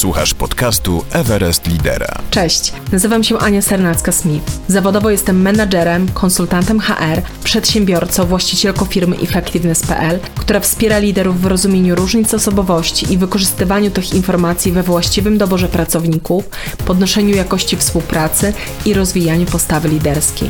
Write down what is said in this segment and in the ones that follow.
Słuchasz podcastu Everest Lidera. Cześć, nazywam się Ania Sernacka-Smith. Zawodowo jestem menadżerem, konsultantem HR, przedsiębiorcą, właścicielką firmy Effectiveness.pl, która wspiera liderów w rozumieniu różnic osobowości i wykorzystywaniu tych informacji we właściwym doborze pracowników, podnoszeniu jakości współpracy i rozwijaniu postawy liderskiej.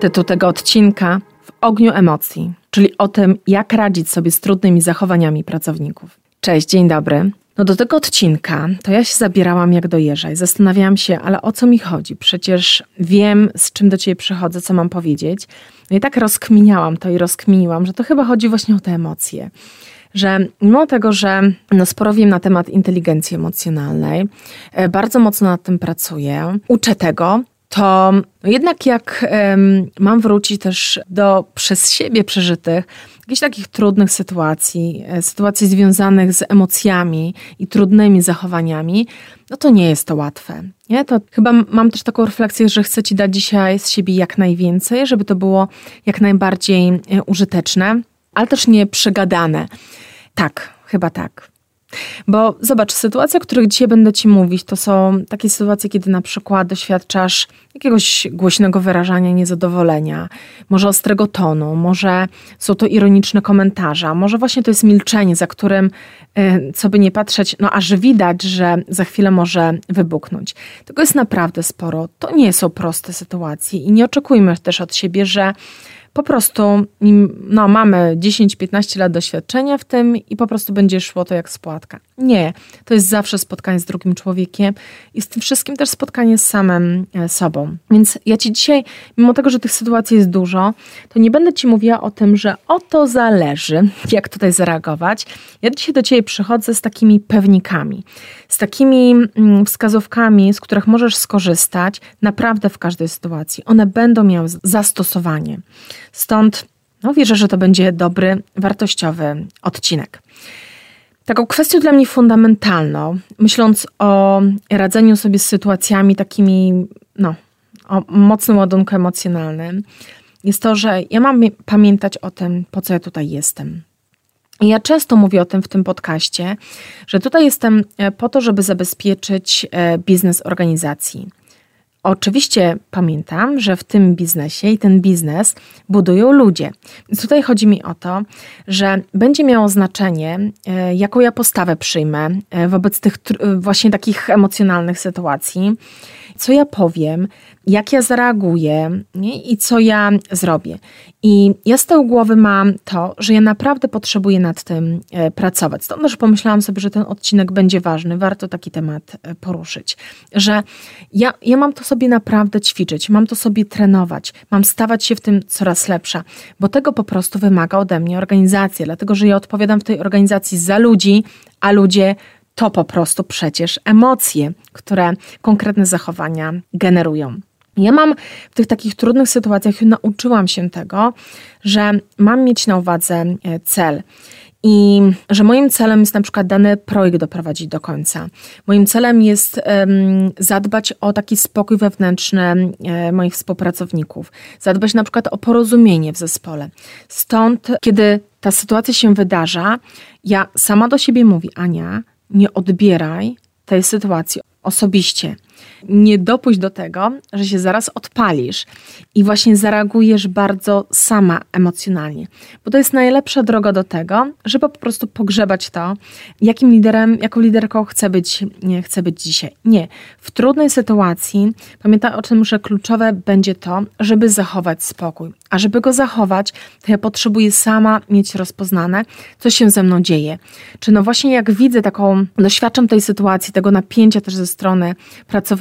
Tytuł tego odcinka w ogniu emocji, czyli o tym, jak radzić sobie z trudnymi zachowaniami pracowników. Cześć, dzień dobry. No do tego odcinka to ja się zabierałam jak do jeża i zastanawiałam się, ale o co mi chodzi? Przecież wiem, z czym do ciebie przychodzę, co mam powiedzieć. No i tak rozkminiałam to i rozkminiłam, że to chyba chodzi właśnie o te emocje że mimo tego, że no sporo wiem na temat inteligencji emocjonalnej, e, bardzo mocno nad tym pracuję, uczę tego, to jednak jak um, mam wrócić też do przez siebie przeżytych jakichś takich trudnych sytuacji, e, sytuacji związanych z emocjami i trudnymi zachowaniami, no to nie jest to łatwe. Nie? To chyba mam też taką refleksję, że chcę Ci dać dzisiaj z siebie jak najwięcej, żeby to było jak najbardziej e, użyteczne, ale też nie przegadane. Tak, chyba tak. Bo zobacz, sytuacje, o których dzisiaj będę Ci mówić, to są takie sytuacje, kiedy na przykład doświadczasz jakiegoś głośnego wyrażania niezadowolenia, może ostrego tonu, może są to ironiczne komentarze, może właśnie to jest milczenie, za którym, y, co by nie patrzeć, no aż widać, że za chwilę może wybuchnąć. Tego jest naprawdę sporo. To nie są proste sytuacje i nie oczekujmy też od siebie, że po prostu no, mamy 10-15 lat doświadczenia w tym i po prostu będzie szło to jak spłatka. Nie, to jest zawsze spotkanie z drugim człowiekiem i z tym wszystkim też spotkanie z samym e, sobą. Więc ja Ci dzisiaj, mimo tego, że tych sytuacji jest dużo, to nie będę Ci mówiła o tym, że o to zależy, jak tutaj zareagować. Ja dzisiaj do Ciebie przychodzę z takimi pewnikami, z takimi mm, wskazówkami, z których możesz skorzystać naprawdę w każdej sytuacji. One będą miały zastosowanie. Stąd no, wierzę, że to będzie dobry, wartościowy odcinek. Taką kwestią dla mnie fundamentalną, myśląc o radzeniu sobie z sytuacjami takimi, no, o mocnym ładunku emocjonalnym, jest to, że ja mam pamiętać o tym, po co ja tutaj jestem. I ja często mówię o tym w tym podcaście, że tutaj jestem e, po to, żeby zabezpieczyć e, biznes organizacji Oczywiście pamiętam, że w tym biznesie i ten biznes budują ludzie. Więc tutaj chodzi mi o to, że będzie miało znaczenie, e, jaką ja postawę przyjmę e, wobec tych właśnie takich emocjonalnych sytuacji, co ja powiem, jak ja zareaguję nie? i co ja zrobię. I ja z tyłu głowy mam to, że ja naprawdę potrzebuję nad tym e, pracować. Stąd też pomyślałam sobie, że ten odcinek będzie ważny, warto taki temat e, poruszyć. Że ja, ja mam to sobie naprawdę ćwiczyć, mam to sobie trenować, mam stawać się w tym coraz lepsza, bo tego po prostu wymaga ode mnie organizacja, dlatego że ja odpowiadam w tej organizacji za ludzi, a ludzie to po prostu przecież emocje, które konkretne zachowania generują. Ja mam w tych takich trudnych sytuacjach nauczyłam się tego, że mam mieć na uwadze e, cel. I że moim celem jest na przykład dany projekt doprowadzić do końca. Moim celem jest um, zadbać o taki spokój wewnętrzny e, moich współpracowników, zadbać na przykład o porozumienie w zespole. Stąd, kiedy ta sytuacja się wydarza, ja sama do siebie mówię, Ania, nie odbieraj tej sytuacji osobiście. Nie dopuść do tego, że się zaraz odpalisz i właśnie zareagujesz bardzo sama emocjonalnie, bo to jest najlepsza droga do tego, żeby po prostu pogrzebać to, jakim liderem, jaką liderką chcę być, nie, chcę być dzisiaj. Nie. W trudnej sytuacji pamiętaj o tym, że kluczowe będzie to, żeby zachować spokój. A żeby go zachować, to ja potrzebuję sama mieć rozpoznane, co się ze mną dzieje. Czy no właśnie jak widzę taką, doświadczam tej sytuacji, tego napięcia też ze strony pracownika,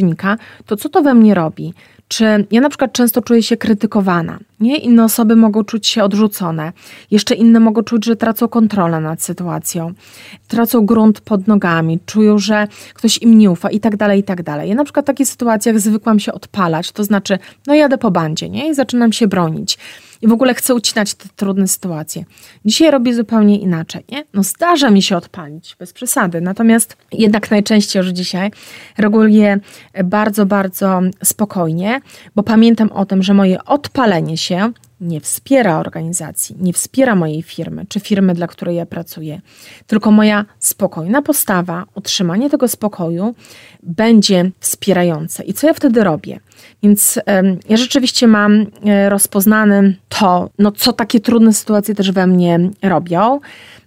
to co to we mnie robi? Czy ja na przykład często czuję się krytykowana, nie? Inne osoby mogą czuć się odrzucone, jeszcze inne mogą czuć, że tracą kontrolę nad sytuacją, tracą grunt pod nogami, czują, że ktoś im nie ufa i tak dalej, i tak dalej. Ja na przykład w takich sytuacjach zwykłam się odpalać, to znaczy, no jadę po bandzie, nie? I zaczynam się bronić i w ogóle chcę ucinać te trudne sytuacje. Dzisiaj robię zupełnie inaczej. Nie? No zdarza mi się odpalić, bez przesady, natomiast jednak najczęściej już dzisiaj reguluję bardzo, bardzo spokojnie, bo pamiętam o tym, że moje odpalenie się nie wspiera organizacji, nie wspiera mojej firmy czy firmy, dla której ja pracuję, tylko moja spokojna postawa, utrzymanie tego spokoju będzie wspierające. I co ja wtedy robię? Więc ja rzeczywiście mam e, rozpoznane to, no, co takie trudne sytuacje też we mnie robią.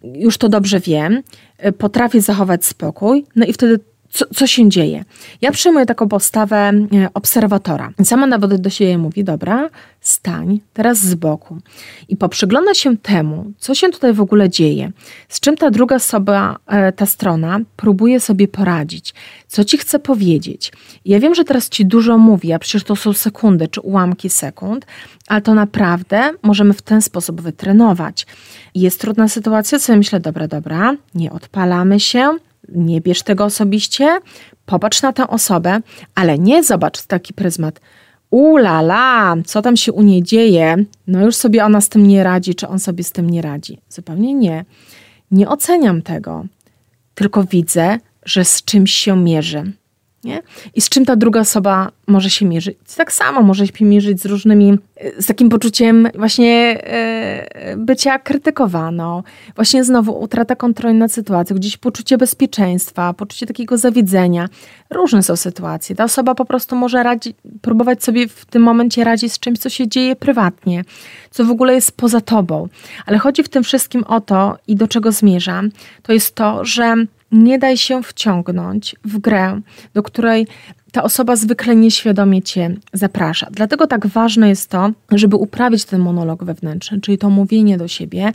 Już to dobrze wiem. E, potrafię zachować spokój, no i wtedy co, co się dzieje. Ja przyjmuję taką postawę e, obserwatora. Sama nawet do siebie mówi, dobra, stań teraz z boku i poprzygląda się temu, co się tutaj w ogóle dzieje, z czym ta druga osoba, e, ta strona próbuje sobie poradzić, co ci chce powiedzieć. ja wiem, że teraz ci dużo mówi, a przecież to są sekundy czy ułamki sekund, ale to naprawdę możemy w ten sposób wytrenować. Jest trudna sytuacja, co myślę, dobra, dobra, nie odpalamy się, nie bierz tego osobiście, popatrz na tę osobę, ale nie zobacz taki pryzmat. Ulala, co tam się u niej dzieje? No już sobie ona z tym nie radzi, czy on sobie z tym nie radzi. Zupełnie nie. Nie oceniam tego, tylko widzę, że z czymś się mierzy. Nie? I z czym ta druga osoba może się mierzyć? Tak samo może się mierzyć z różnymi, e, z takim poczuciem właśnie e, bycia krytykowaną, właśnie znowu utrata kontroli nad sytuacją, gdzieś poczucie bezpieczeństwa, poczucie takiego zawiedzenia. Różne są sytuacje. Ta osoba po prostu może radzi, próbować sobie w tym momencie radzić z czymś, co się dzieje prywatnie, co w ogóle jest poza tobą. Ale chodzi w tym wszystkim o to i do czego zmierzam, to jest to, że nie daj się wciągnąć w grę, do której ta osoba zwykle nieświadomie cię zaprasza. Dlatego tak ważne jest to, żeby uprawić ten monolog wewnętrzny, czyli to mówienie do siebie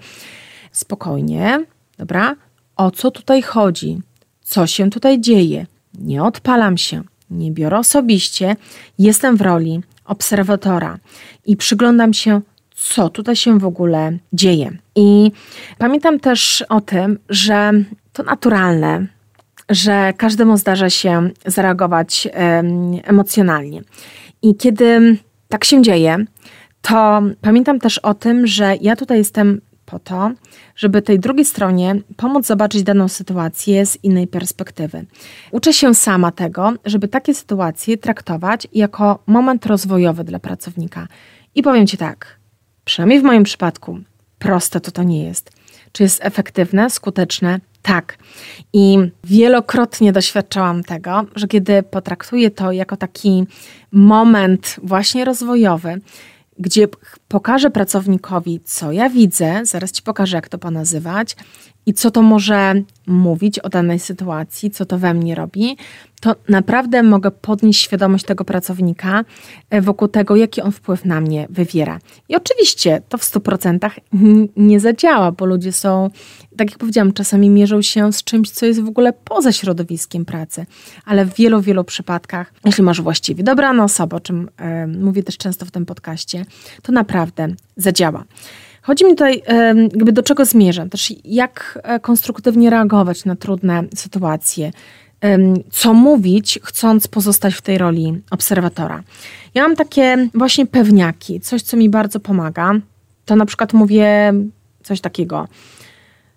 spokojnie, dobra? O co tutaj chodzi? Co się tutaj dzieje? Nie odpalam się, nie biorę osobiście, jestem w roli obserwatora i przyglądam się, co tutaj się w ogóle dzieje. I pamiętam też o tym, że to naturalne, że każdemu zdarza się zareagować emocjonalnie. I kiedy tak się dzieje, to pamiętam też o tym, że ja tutaj jestem po to, żeby tej drugiej stronie pomóc zobaczyć daną sytuację z innej perspektywy. Uczę się sama tego, żeby takie sytuacje traktować jako moment rozwojowy dla pracownika. I powiem Ci tak, przynajmniej w moim przypadku, proste to to nie jest. Czy jest efektywne, skuteczne? Tak. I wielokrotnie doświadczałam tego, że kiedy potraktuję to jako taki moment właśnie rozwojowy, gdzie pokażę pracownikowi, co ja widzę, zaraz ci pokażę, jak to ponazywać, i co to może mówić o danej sytuacji, co to we mnie robi, to naprawdę mogę podnieść świadomość tego pracownika e, wokół tego, jaki on wpływ na mnie wywiera. I oczywiście to w 100% nie zadziała, bo ludzie są, tak jak powiedziałam, czasami mierzą się z czymś, co jest w ogóle poza środowiskiem pracy, ale w wielu, wielu przypadkach, jeśli masz właściwie dobrane osoby, o czym y, mówię też często w tym podcaście, to naprawdę zadziała. Chodzi mi tutaj, jakby do czego zmierzam, też jak e, konstruktywnie reagować na trudne sytuacje, co mówić, chcąc pozostać w tej roli obserwatora. Ja mam takie właśnie pewniaki, coś, co mi bardzo pomaga. To na przykład mówię coś takiego.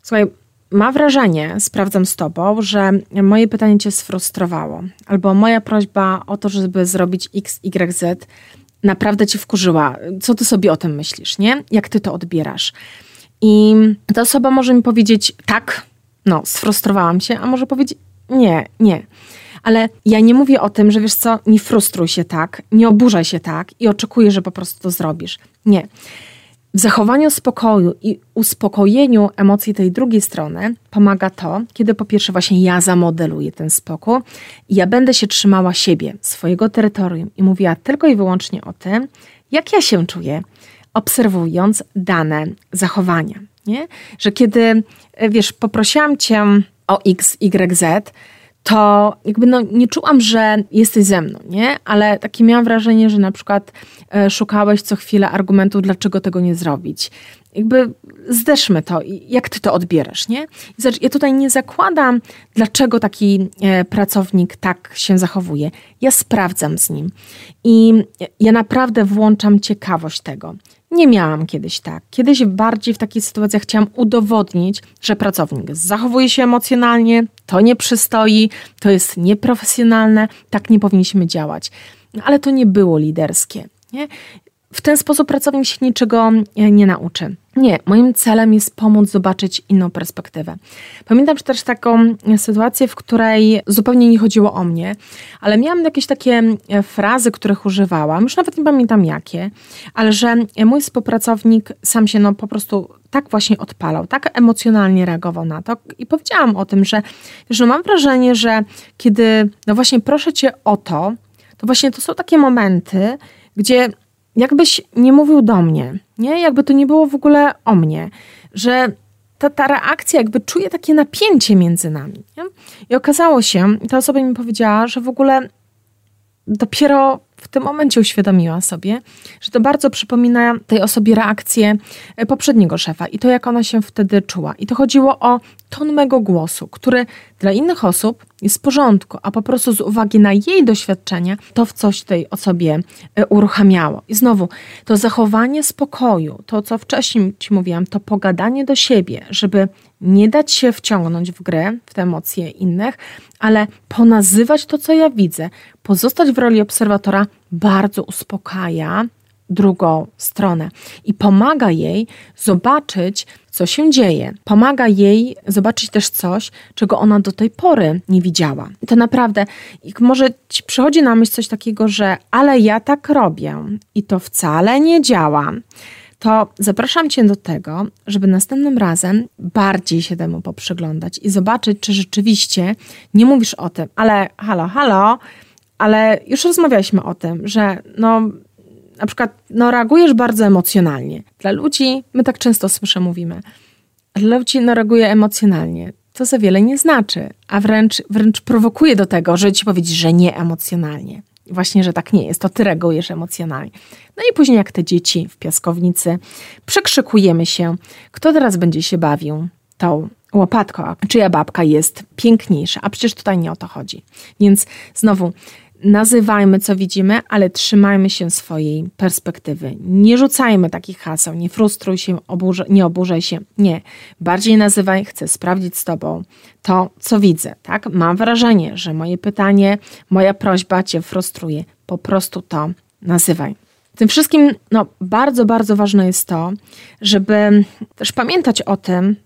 Słuchaj, ma wrażenie, sprawdzam z tobą, że moje pytanie cię sfrustrowało, albo moja prośba o to, żeby zrobić X, Y, Z naprawdę cię wkurzyła. Co ty sobie o tym myślisz, nie? Jak ty to odbierasz? I ta osoba może mi powiedzieć tak, no, sfrustrowałam się, a może powiedzieć nie, nie. Ale ja nie mówię o tym, że wiesz co, nie frustruj się tak, nie oburzaj się tak i oczekuję, że po prostu to zrobisz. Nie. W zachowaniu spokoju i uspokojeniu emocji tej drugiej strony pomaga to, kiedy po pierwsze właśnie ja zamodeluję ten spokój i ja będę się trzymała siebie, swojego terytorium i mówiła tylko i wyłącznie o tym, jak ja się czuję, obserwując dane zachowania. Nie? Że kiedy, wiesz, poprosiłam cię o X, Y, Z, to jakby no, nie czułam, że jesteś ze mną, nie? Ale takie miałam wrażenie, że na przykład e, szukałeś co chwilę argumentów, dlaczego tego nie zrobić. Jakby zdeszmy to, jak ty to odbierasz, nie? Ja tutaj nie zakładam, dlaczego taki e, pracownik tak się zachowuje. Ja sprawdzam z nim i ja naprawdę włączam ciekawość tego. Nie miałam kiedyś tak. Kiedyś bardziej w takich sytuacjach chciałam udowodnić, że pracownik zachowuje się emocjonalnie, to nie przystoi, to jest nieprofesjonalne, tak nie powinniśmy działać. Ale to nie było liderskie. Nie? W ten sposób pracownik się niczego e, nie nauczy. Nie, moim celem jest pomóc zobaczyć inną perspektywę. Pamiętam też taką sytuację, w której zupełnie nie chodziło o mnie, ale miałam jakieś takie e, frazy, których używałam, już nawet nie pamiętam jakie, ale że mój współpracownik sam się no po prostu tak właśnie odpalał, tak emocjonalnie reagował na to i powiedziałam o tym, że, że mam wrażenie, że kiedy no właśnie proszę cię o to, to właśnie to są takie momenty, gdzie jakbyś nie mówił do mnie, nie? Jakby to nie było w ogóle o mnie, że ta, ta reakcja, jakby czuję takie napięcie między nami. Nie? I okazało się, ta osoba mi powiedziała, że w ogóle dopiero w tym momencie uświadomiła sobie, że to bardzo przypomina tej osobie reakcję poprzedniego szefa i to, jak ona się wtedy czuła. I to chodziło o ton mego głosu, który dla innych osób jest w porządku, a po prostu z uwagi na jej doświadczenie to w coś tej osobie e, uruchamiało. I znowu, to zachowanie spokoju, to co wcześniej Ci mówiłam, to pogadanie do siebie, żeby nie dać się wciągnąć w grę, w te emocje innych, ale ponazywać to, co ja widzę, pozostać w roli obserwatora bardzo uspokaja drugą stronę i pomaga jej zobaczyć, co się dzieje. Pomaga jej zobaczyć też coś, czego ona do tej pory nie widziała. I to naprawdę, może ci przychodzi na myśl coś takiego, że ale ja tak robię i to wcale nie działa to zapraszam Cię do tego, żeby następnym razem bardziej się temu poprzyglądać i zobaczyć, czy rzeczywiście nie mówisz o tym, ale halo, halo, ale już rozmawialiśmy o tym, że no, na przykład no, reagujesz bardzo emocjonalnie. Dla ludzi, my tak często słyszę, mówimy, dla ludzi no, reaguje emocjonalnie. To za wiele nie znaczy, a wręcz, wręcz prowokuje do tego, że ci powiedzieć, że nie emocjonalnie właśnie, że tak nie jest, to ty reagujesz emocjonalnie. No i później jak te dzieci w piaskownicy, przekrzykujemy się, kto teraz będzie się bawił tą łopatką, czyja babka jest piękniejsza, a przecież tutaj nie o to chodzi. Więc znowu, nazywajmy, co widzimy, ale trzymajmy się swojej perspektywy. Nie rzucajmy takich haseł, nie frustruj się, nie oburzaj się. Nie. Bardziej nazywaj, chcę sprawdzić z Tobą to, co widzę. Tak? Mam wrażenie, że moje pytanie, moja prośba Cię frustruje. Po prostu to nazywaj. Tym wszystkim no, bardzo, bardzo ważne jest to, żeby też pamiętać o tym,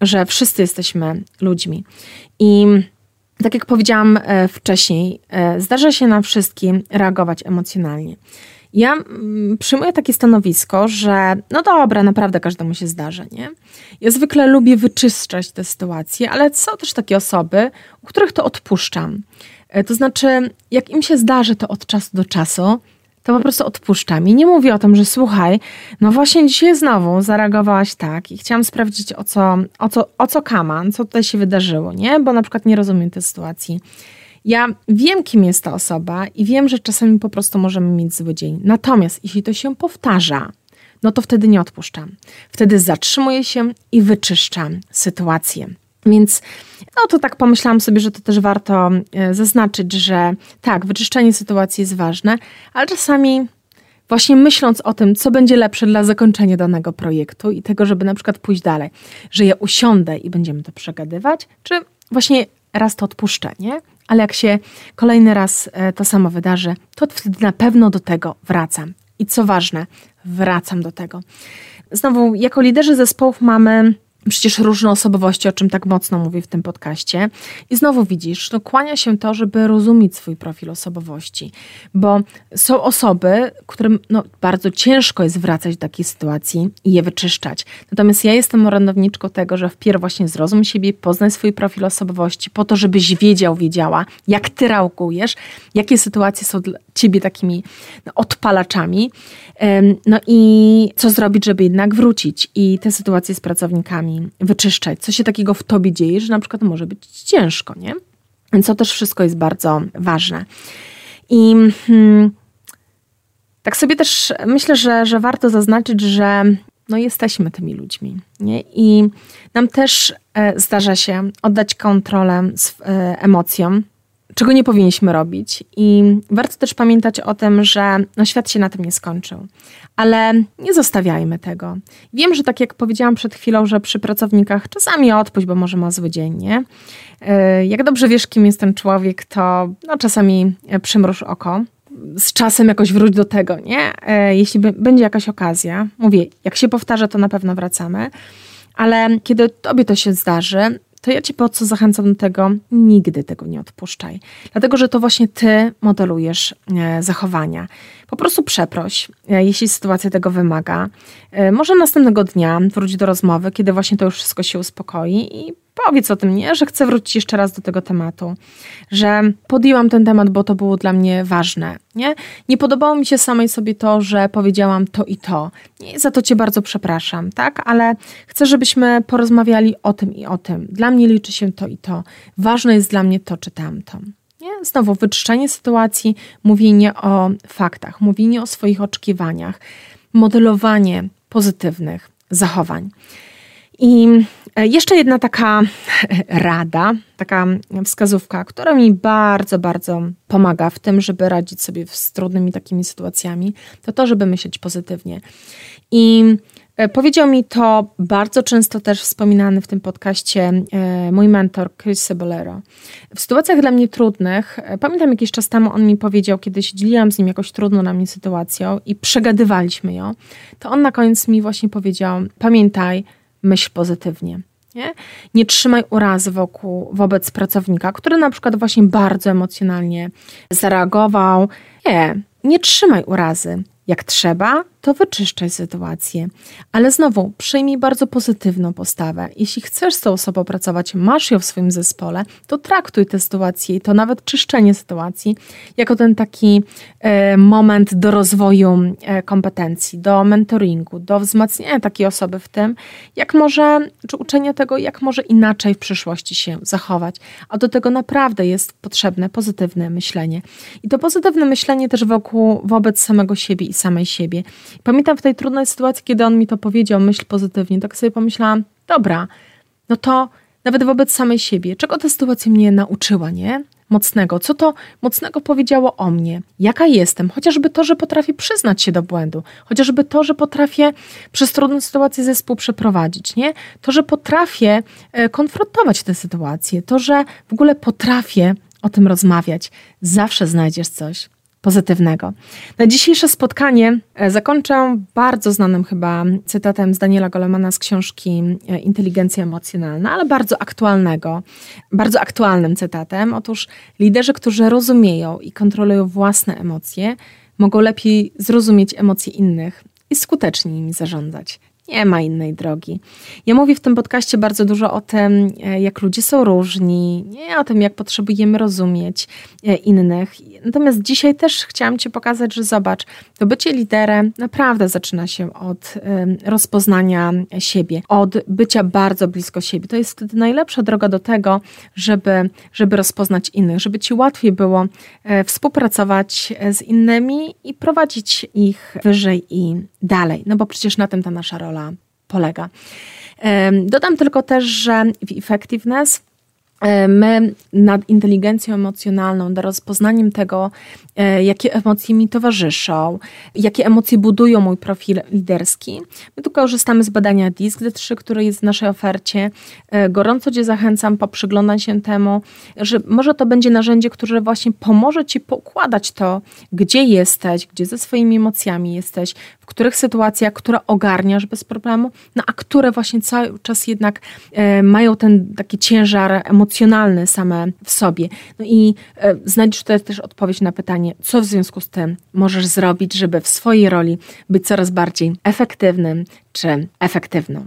że wszyscy jesteśmy ludźmi. I tak jak powiedziałam e, wcześniej, e, zdarza się nam wszystkim reagować emocjonalnie. Ja mm, przyjmuję takie stanowisko, że no dobra, naprawdę każdemu się zdarza, nie? Ja zwykle lubię wyczyszczać te sytuacje, ale są też takie osoby, u których to odpuszczam. E, to znaczy, jak im się zdarzy to od czasu do czasu, to po prostu odpuszczam. I nie mówię o tym, że słuchaj, no właśnie dzisiaj znowu zareagowałaś tak i chciałam sprawdzić o co, o co, o co kaman, co tutaj się wydarzyło, nie? Bo na przykład nie rozumiem tej sytuacji. Ja wiem, kim jest ta osoba i wiem, że czasami po prostu możemy mieć zły dzień. Natomiast jeśli to się powtarza, no to wtedy nie odpuszczam. Wtedy zatrzymuję się i wyczyszczam sytuację. Więc no to tak pomyślałam sobie, że to też warto e, zaznaczyć, że tak, wyczyszczenie sytuacji jest ważne, ale czasami właśnie myśląc o tym, co będzie lepsze dla zakończenia danego projektu i tego, żeby na przykład pójść dalej, że ja usiądę i będziemy to przegadywać, czy właśnie raz to odpuszczę, nie? Ale jak się kolejny raz e, to samo wydarzy, to wtedy na pewno do tego wracam. I co ważne, wracam do tego. Znowu, jako liderzy zespołów mamy przecież różne osobowości, o czym tak mocno mówię w tym podcaście. I znowu widzisz, no kłania się to, żeby rozumieć swój profil osobowości, bo są osoby, którym no, bardzo ciężko jest wracać do takiej sytuacji i je wyczyszczać. Natomiast ja jestem orędowniczką tego, że wpierw właśnie zrozum siebie, poznaj swój profil osobowości, po to, żebyś wiedział, wiedziała, jak ty reagujesz, jakie sytuacje są ciebie takimi no, odpalaczami, no i co zrobić, żeby jednak wrócić i te sytuacje z pracownikami wyczyszczać, co się takiego w tobie dzieje, że na przykład może być ciężko, nie? To też wszystko jest bardzo ważne. I hmm, tak sobie też myślę, że, że warto zaznaczyć, że no jesteśmy tymi ludźmi. Nie? I nam też e, zdarza się oddać kontrolę z, e, emocjom, czego nie powinniśmy robić. I warto też pamiętać o tym, że no, świat się na tym nie skończył. Ale nie zostawiajmy tego. Wiem, że tak jak powiedziałam przed chwilą, że przy pracownikach czasami odpuść, bo może ma zły dzień, nie? E, jak dobrze wiesz, kim jest ten człowiek, to no, czasami przymruż oko. z czasem jakoś wróć do tego, nie? E, jeśli będzie jakaś okazja, mówię, jak się powtarza, to na pewno wracamy, ale kiedy tobie to się zdarzy, to ja cię po co zachęcam do tego, nigdy tego nie odpuszczaj. Dlatego, że to właśnie ty modelujesz e, zachowania. Po prostu przeproś, e, jeśli sytuacja tego wymaga. E, może następnego dnia wróć do rozmowy, kiedy właśnie to już wszystko się uspokoi i powiedz o tym, nie? że chcę wrócić jeszcze raz do tego tematu, że podjęłam ten temat, bo to było dla mnie ważne. Nie, nie podobało mi się samej sobie to, że powiedziałam to i to. Nie, za to Cię bardzo przepraszam, tak? Ale chcę, żebyśmy porozmawiali o tym i o tym. Dla mnie liczy się to i to. Ważne jest dla mnie to czy tamto. Nie? Znowu wyczyszczenie sytuacji, mówienie o faktach, mówienie o swoich oczekiwaniach, modelowanie pozytywnych zachowań. I jeszcze jedna taka rada, taka wskazówka, która mi bardzo, bardzo pomaga w tym, żeby radzić sobie z trudnymi takimi sytuacjami, to to, żeby myśleć pozytywnie. I e, Powiedział mi to bardzo często też wspominany w tym podcaście e, mój mentor Chris Cebolero. W sytuacjach dla mnie trudnych, pamiętam jakiś czas temu on mi powiedział, kiedy się dzieliłam z nim jakoś trudną na mnie sytuacją i przegadywaliśmy ją, to on na koniec mi właśnie powiedział: Pamiętaj, myśl pozytywnie. Nie? nie trzymaj urazy wokół, wobec pracownika, który na przykład właśnie bardzo emocjonalnie zareagował. Nie, nie trzymaj urazy. Jak trzeba, to wyczyszczaj sytuację. Ale znowu, przyjmij bardzo pozytywną postawę. Jeśli chcesz z tą osobą pracować, masz ją w swoim zespole, to traktuj tę sytuację i to nawet czyszczenie sytuacji jako ten taki e, moment do rozwoju e, kompetencji, do mentoringu, do wzmacniania takiej osoby w tym, jak może, czy uczenia tego, jak może inaczej w przyszłości się zachować. A do tego naprawdę jest potrzebne pozytywne myślenie. I to pozytywne myślenie też wokół, wobec samego siebie i samej siebie. Pamiętam w tej trudnej sytuacji, kiedy on mi to powiedział, myśl pozytywnie, tak sobie pomyślałam, dobra, no to nawet wobec samej siebie, czego ta sytuacja mnie nauczyła, nie? Mocnego. Co to mocnego powiedziało o mnie? Jaka jestem? Chociażby to, że potrafię przyznać się do błędu. Chociażby to, że potrafię przez trudną sytuację zespół przeprowadzić, nie? To, że potrafię e, konfrontować tę sytuację. To, że w ogóle potrafię o tym rozmawiać. Zawsze znajdziesz coś pozytywnego. Na dzisiejsze spotkanie e, zakończę bardzo znanym chyba cytatem z Daniela Golemana z książki e, Inteligencja emocjonalna, ale bardzo aktualnego, bardzo aktualnym cytatem. Otóż liderzy, którzy rozumieją i kontrolują własne emocje, mogą lepiej zrozumieć emocje innych i skutecznie nimi zarządzać. Nie ma innej drogi. Ja mówię w tym podcaście bardzo dużo o tym, e, jak ludzie są różni, nie o tym, jak potrzebujemy rozumieć e, innych. Natomiast dzisiaj też chciałam Ci pokazać, że zobacz, to bycie liderem naprawdę zaczyna się od rozpoznania siebie, od bycia bardzo blisko siebie. To jest wtedy najlepsza droga do tego, żeby, żeby rozpoznać innych, żeby Ci łatwiej było e, współpracować z innymi i prowadzić ich wyżej i dalej. No bo przecież na tym ta nasza rola polega. Dodam tylko też, że w effectiveness my nad inteligencją emocjonalną, nad rozpoznaniem tego, e, jakie emocje mi towarzyszą, jakie emocje budują mój profil liderski. My tu korzystamy z badania DISC-D3, które jest w naszej ofercie. E, gorąco Cię zachęcam, poprzyglądać się temu, że może to będzie narzędzie, które właśnie pomoże Ci pokładać to, gdzie jesteś, gdzie ze swoimi emocjami jesteś, w których sytuacjach, które ogarniasz bez problemu, no a które właśnie cały czas jednak mają ten taki ciężar emocjonalny, emocjonalne same w sobie. No i e, znajdziesz tutaj też odpowiedź na pytanie, co w związku z tym możesz zrobić, żeby w swojej roli być coraz bardziej efektywnym czy efektywną.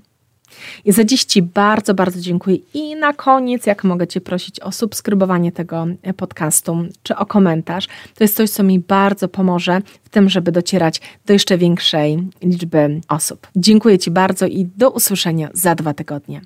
I za dziś Ci bardzo, bardzo dziękuję. I na koniec, jak mogę Cię prosić o subskrybowanie tego e, podcastu, czy o komentarz. To jest coś, co mi bardzo pomoże w tym, żeby docierać do jeszcze większej liczby osób. Dziękuję Ci bardzo i do usłyszenia za dwa tygodnie.